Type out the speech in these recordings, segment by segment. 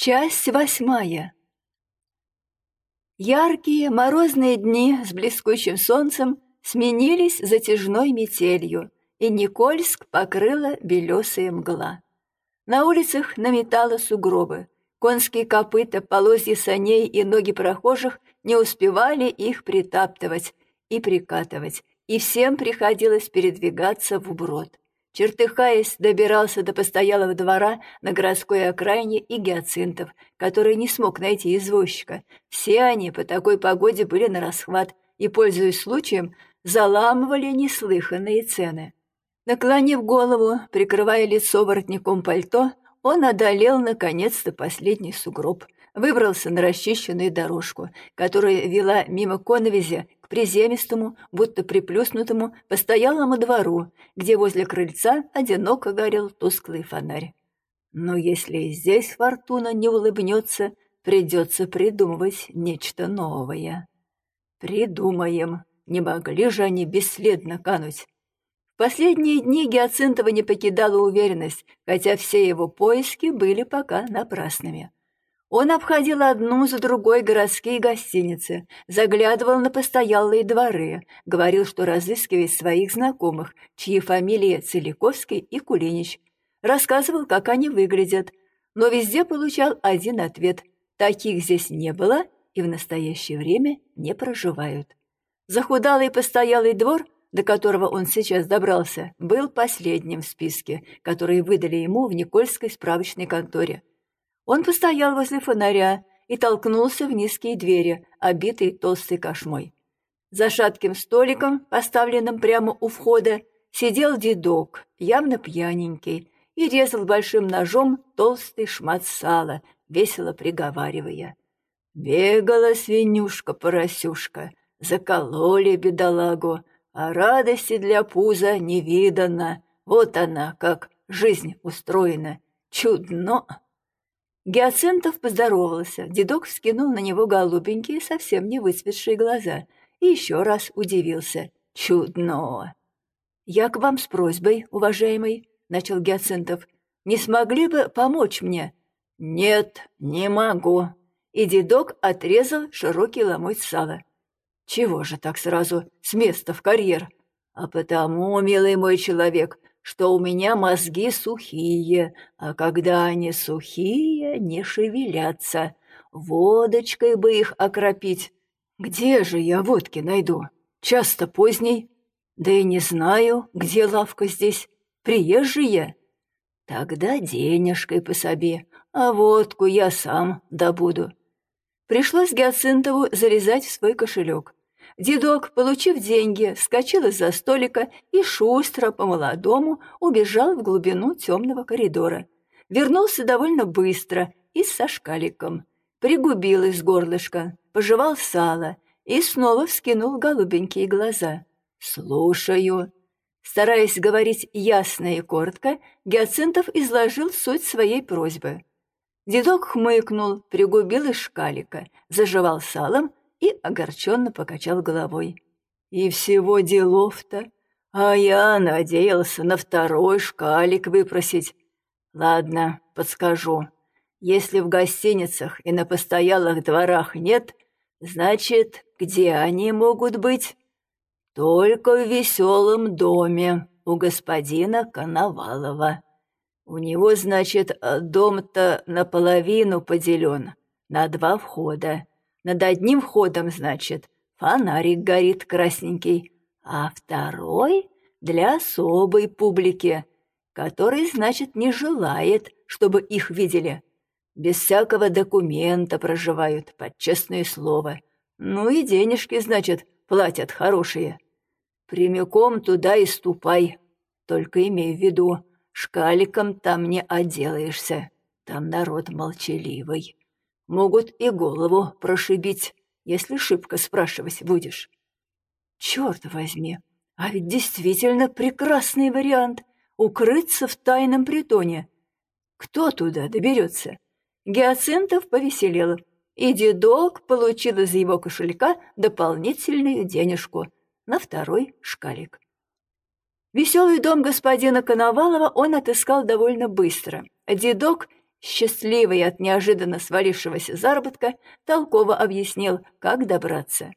Часть восьмая. Яркие морозные дни с блескучим солнцем сменились затяжной метелью, и Никольск покрыла белесая мгла. На улицах наметало сугробы. Конские копыта, полозья саней и ноги прохожих не успевали их притаптывать и прикатывать, и всем приходилось передвигаться в уброд. Чертыхаясь, добирался до постоялого двора на городской окраине и гиацинтов, который не смог найти извозчика. Все они по такой погоде были на расхват и, пользуясь случаем, заламывали неслыханные цены. Наклонив голову, прикрывая лицо воротником пальто, он одолел наконец-то последний сугроб, выбрался на расчищенную дорожку, которая вела мимо коновизи приземистому, будто приплюснутому, постоялому двору, где возле крыльца одиноко горел тусклый фонарь. Но если и здесь фортуна не улыбнется, придется придумывать нечто новое. Придумаем, не могли же они бесследно кануть. В последние дни Гиацинтова не покидала уверенность, хотя все его поиски были пока напрасными. Он обходил одну за другой городские гостиницы, заглядывал на постоялые дворы, говорил, что разыскивает своих знакомых, чьи фамилии Целиковский и Кулинич, рассказывал, как они выглядят, но везде получал один ответ – таких здесь не было и в настоящее время не проживают. Захудалый постоялый двор, до которого он сейчас добрался, был последним в списке, который выдали ему в Никольской справочной конторе. Он постоял возле фонаря и толкнулся в низкие двери, обитые толстой кошмой. За шатким столиком, поставленным прямо у входа, сидел дедок, явно пьяненький, и резал большим ножом толстый шмат сала, весело приговаривая. Бегала свинюшка-поросюшка, закололи бедолагу, а радости для пуза не видано. Вот она, как жизнь устроена. Чудно! Гиацинтов поздоровался, дедок вскинул на него голубенькие, совсем не выцветшие глаза и еще раз удивился. «Чудно!» «Я к вам с просьбой, уважаемый», — начал Гиацинтов. «Не смогли бы помочь мне?» «Нет, не могу». И дедок отрезал широкий ломоть сала. «Чего же так сразу с места в карьер?» «А потому, милый мой человек, что у меня мозги сухие, а когда они сухие, не шевелятся. Водочкой бы их окропить. Где же я водки найду? Часто поздней. Да и не знаю, где лавка здесь. Приезжие? Тогда денежкой пособи, а водку я сам добуду. Пришлось Гиацинтову залезать в свой кошелек. Дедок, получив деньги, вскочил из-за столика и шустро по-молодому убежал в глубину темного коридора. Вернулся довольно быстро и со шкаликом. Пригубил из горлышка, пожевал сало и снова вскинул голубенькие глаза. «Слушаю». Стараясь говорить ясно и коротко, Гиацинтов изложил суть своей просьбы. Дедок хмыкнул, пригубил из шкалика, заживал салом и огорченно покачал головой. «И всего делов-то, а я надеялся на второй шкалик выпросить. Ладно, подскажу. Если в гостиницах и на постоялых дворах нет, значит, где они могут быть? Только в веселом доме у господина Коновалова. У него, значит, дом-то наполовину поделен, на два входа. Над одним входом, значит, фонарик горит красненький, а второй для особой публики, который, значит, не желает, чтобы их видели. Без всякого документа проживают, под честное слово. Ну и денежки, значит, платят хорошие. Прямиком туда и ступай. Только имей в виду, шкаликом там не отделаешься. Там народ молчаливый. Могут и голову прошибить, если шибко спрашивать будешь. Черт возьми, а ведь действительно прекрасный вариант — укрыться в тайном притоне. Кто туда доберется? Гиацинтов повеселел, и дедок получил из его кошелька дополнительную денежку на второй шкалик. Веселый дом господина Коновалова он отыскал довольно быстро. Дедок счастливый от неожиданно свалившегося заработка, толково объяснил, как добраться.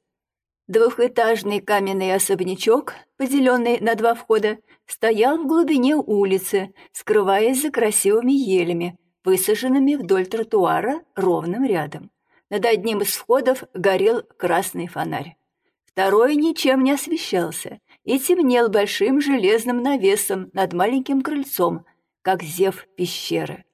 Двухэтажный каменный особнячок, поделенный на два входа, стоял в глубине улицы, скрываясь за красивыми елями, высаженными вдоль тротуара ровным рядом. Над одним из входов горел красный фонарь. Второй ничем не освещался и темнел большим железным навесом над маленьким крыльцом, как зев пещеры.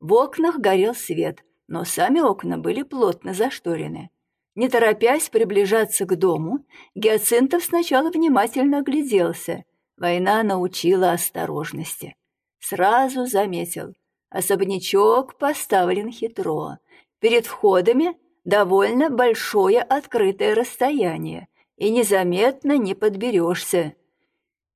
В окнах горел свет, но сами окна были плотно зашторены. Не торопясь приближаться к дому, Гиацинтов сначала внимательно огляделся. Война научила осторожности. Сразу заметил, особнячок поставлен хитро. Перед входами довольно большое открытое расстояние, и незаметно не подберешься.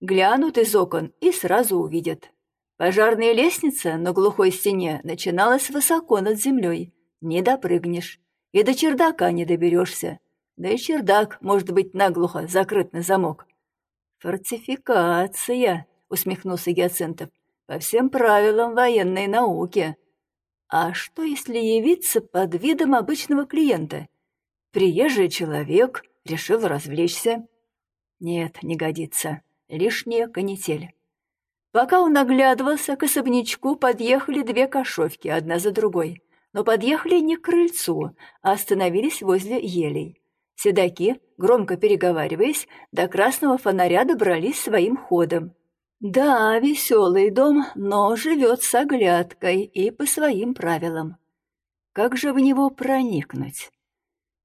Глянут из окон и сразу увидят. Пожарная лестница на глухой стене начиналась высоко над землей. Не допрыгнешь. И до чердака не доберешься. Да и чердак может быть наглухо закрыт на замок. «Фортификация», — усмехнулся Гиацинтов, — «по всем правилам военной науки». «А что, если явиться под видом обычного клиента? Приезжий человек решил развлечься?» «Нет, не годится. Лишняя канитель». Пока он оглядывался, к особнячку подъехали две кошовки, одна за другой. Но подъехали не к крыльцу, а остановились возле елей. Седаки, громко переговариваясь, до красного фонаря добрались своим ходом. Да, веселый дом, но живет с оглядкой и по своим правилам. Как же в него проникнуть?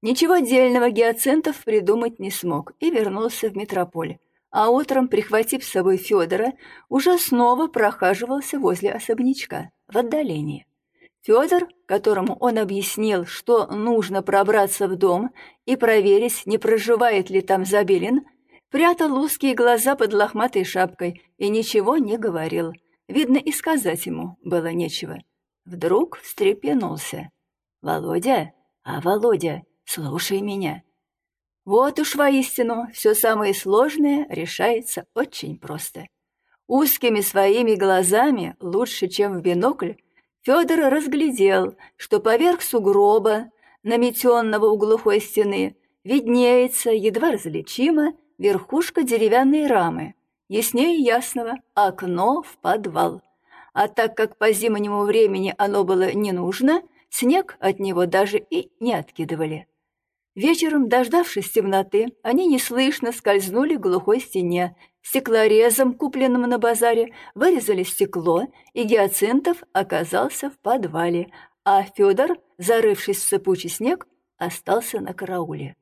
Ничего дельного Гиацинтов придумать не смог и вернулся в метрополь а утром, прихватив с собой Федора, уже снова прохаживался возле особнячка в отдалении. Федор, которому он объяснил, что нужно пробраться в дом и проверить, не проживает ли там Забелин, прятал узкие глаза под лохматой шапкой и ничего не говорил. Видно, и сказать ему было нечего. Вдруг встрепенулся. «Володя? А, Володя, слушай меня. Вот уж воистину все самое сложное решается очень просто. Узкими своими глазами, лучше, чем в бинокль, Федор разглядел, что поверх сугроба, наметенного у глухой стены, виднеется, едва различимо, верхушка деревянной рамы, яснее ясного, окно в подвал. А так как по зимнему времени оно было не нужно, снег от него даже и не откидывали. Вечером, дождавшись темноты, они неслышно скользнули к глухой стене. Стеклорезом, купленным на базаре, вырезали стекло, и Гиацинтов оказался в подвале, а Федор, зарывшись в сыпучий снег, остался на карауле.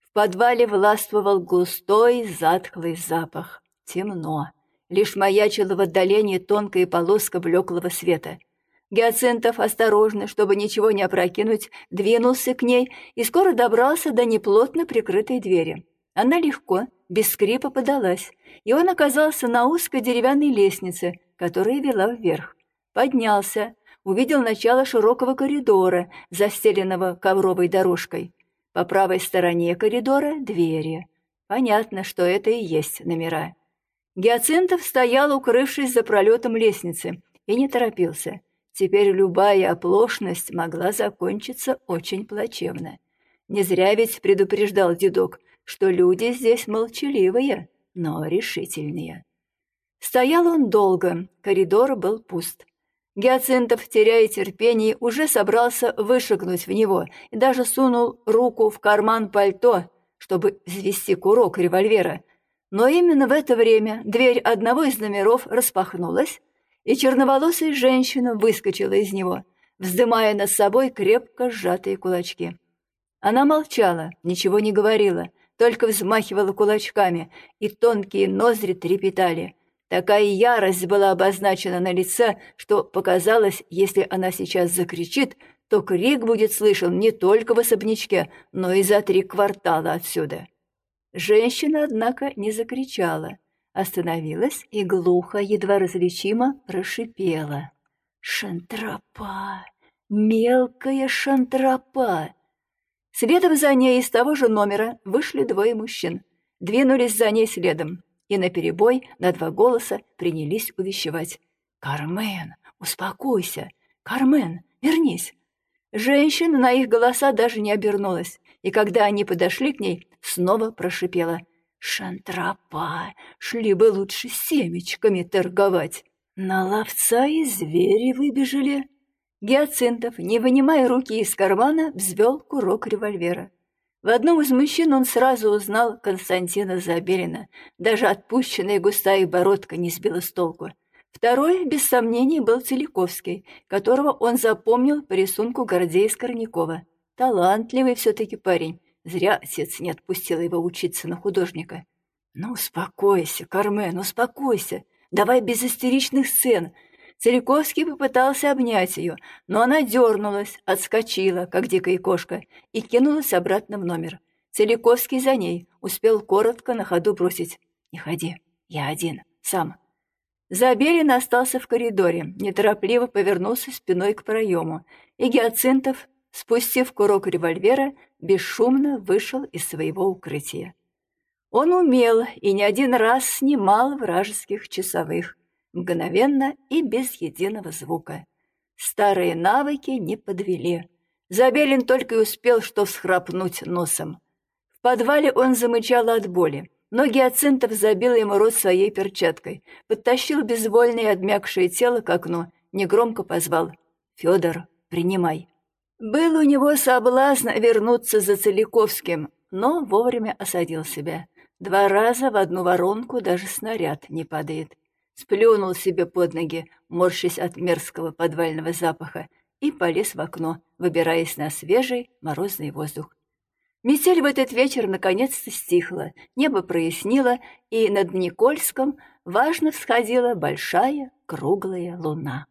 В подвале властвовал густой, затхлый запах. Темно. Лишь маячила в отдалении тонкая полоска блеклого света — Гиацинтов осторожно, чтобы ничего не опрокинуть, двинулся к ней и скоро добрался до неплотно прикрытой двери. Она легко, без скрипа подалась, и он оказался на узкой деревянной лестнице, которая вела вверх. Поднялся, увидел начало широкого коридора, застеленного ковровой дорожкой. По правой стороне коридора — двери. Понятно, что это и есть номера. Гиацинтов стоял, укрывшись за пролетом лестницы, и не торопился — Теперь любая оплошность могла закончиться очень плачевно. Не зря ведь предупреждал дедок, что люди здесь молчаливые, но решительные. Стоял он долго, коридор был пуст. Гиацинтов, теряя терпение, уже собрался вышагнуть в него и даже сунул руку в карман пальто, чтобы взвести курок револьвера. Но именно в это время дверь одного из номеров распахнулась, и черноволосая женщина выскочила из него, вздымая над собой крепко сжатые кулачки. Она молчала, ничего не говорила, только взмахивала кулачками, и тонкие ноздри трепетали. Такая ярость была обозначена на лице, что показалось, если она сейчас закричит, то крик будет слышен не только в особнячке, но и за три квартала отсюда. Женщина, однако, не закричала остановилась и глухо, едва различимо прошипела. «Шантропа! Мелкая шантропа!» Следом за ней из того же номера вышли двое мужчин, двинулись за ней следом и наперебой на два голоса принялись увещевать. «Кармен, успокойся! Кармен, вернись!» Женщина на их голоса даже не обернулась, и когда они подошли к ней, снова прошипела. «Шантропа, шли бы лучше семечками торговать!» На ловца и звери выбежали. Гиацинтов, не вынимая руки из кармана, взвел курок револьвера. В одном из мужчин он сразу узнал Константина Забелина. Даже отпущенная густая бородка не сбила с толку. Второй, без сомнений, был Целиковский, которого он запомнил по рисунку Гордея Скорнякова. Талантливый все-таки парень. Зря отец не отпустил его учиться на художника. «Ну, успокойся, Кармен, успокойся. Давай без истеричных сцен. Целиковский попытался обнять ее, но она дернулась, отскочила, как дикая кошка, и кинулась обратно в номер. Целиковский за ней успел коротко на ходу бросить. «Не ходи, я один, сам». Забелин остался в коридоре, неторопливо повернулся спиной к проему, и Гиацинтов, спустив курок револьвера, бесшумно вышел из своего укрытия. Он умел и не один раз снимал вражеских часовых, мгновенно и без единого звука. Старые навыки не подвели. Забелин только и успел что всхрапнуть носом. В подвале он замычал от боли, но Гиацинтов забил ему рот своей перчаткой, подтащил безвольное и обмякшее тело к окну, негромко позвал «Федор, принимай». Был у него соблазн вернуться за Целиковским, но вовремя осадил себя. Два раза в одну воронку даже снаряд не падает сплюнул себе под ноги, морщась от мерзкого подвального запаха, и полез в окно, выбираясь на свежий морозный воздух. Метель в этот вечер наконец-то стихла, небо прояснило, и над Никольском важно всходила большая круглая луна.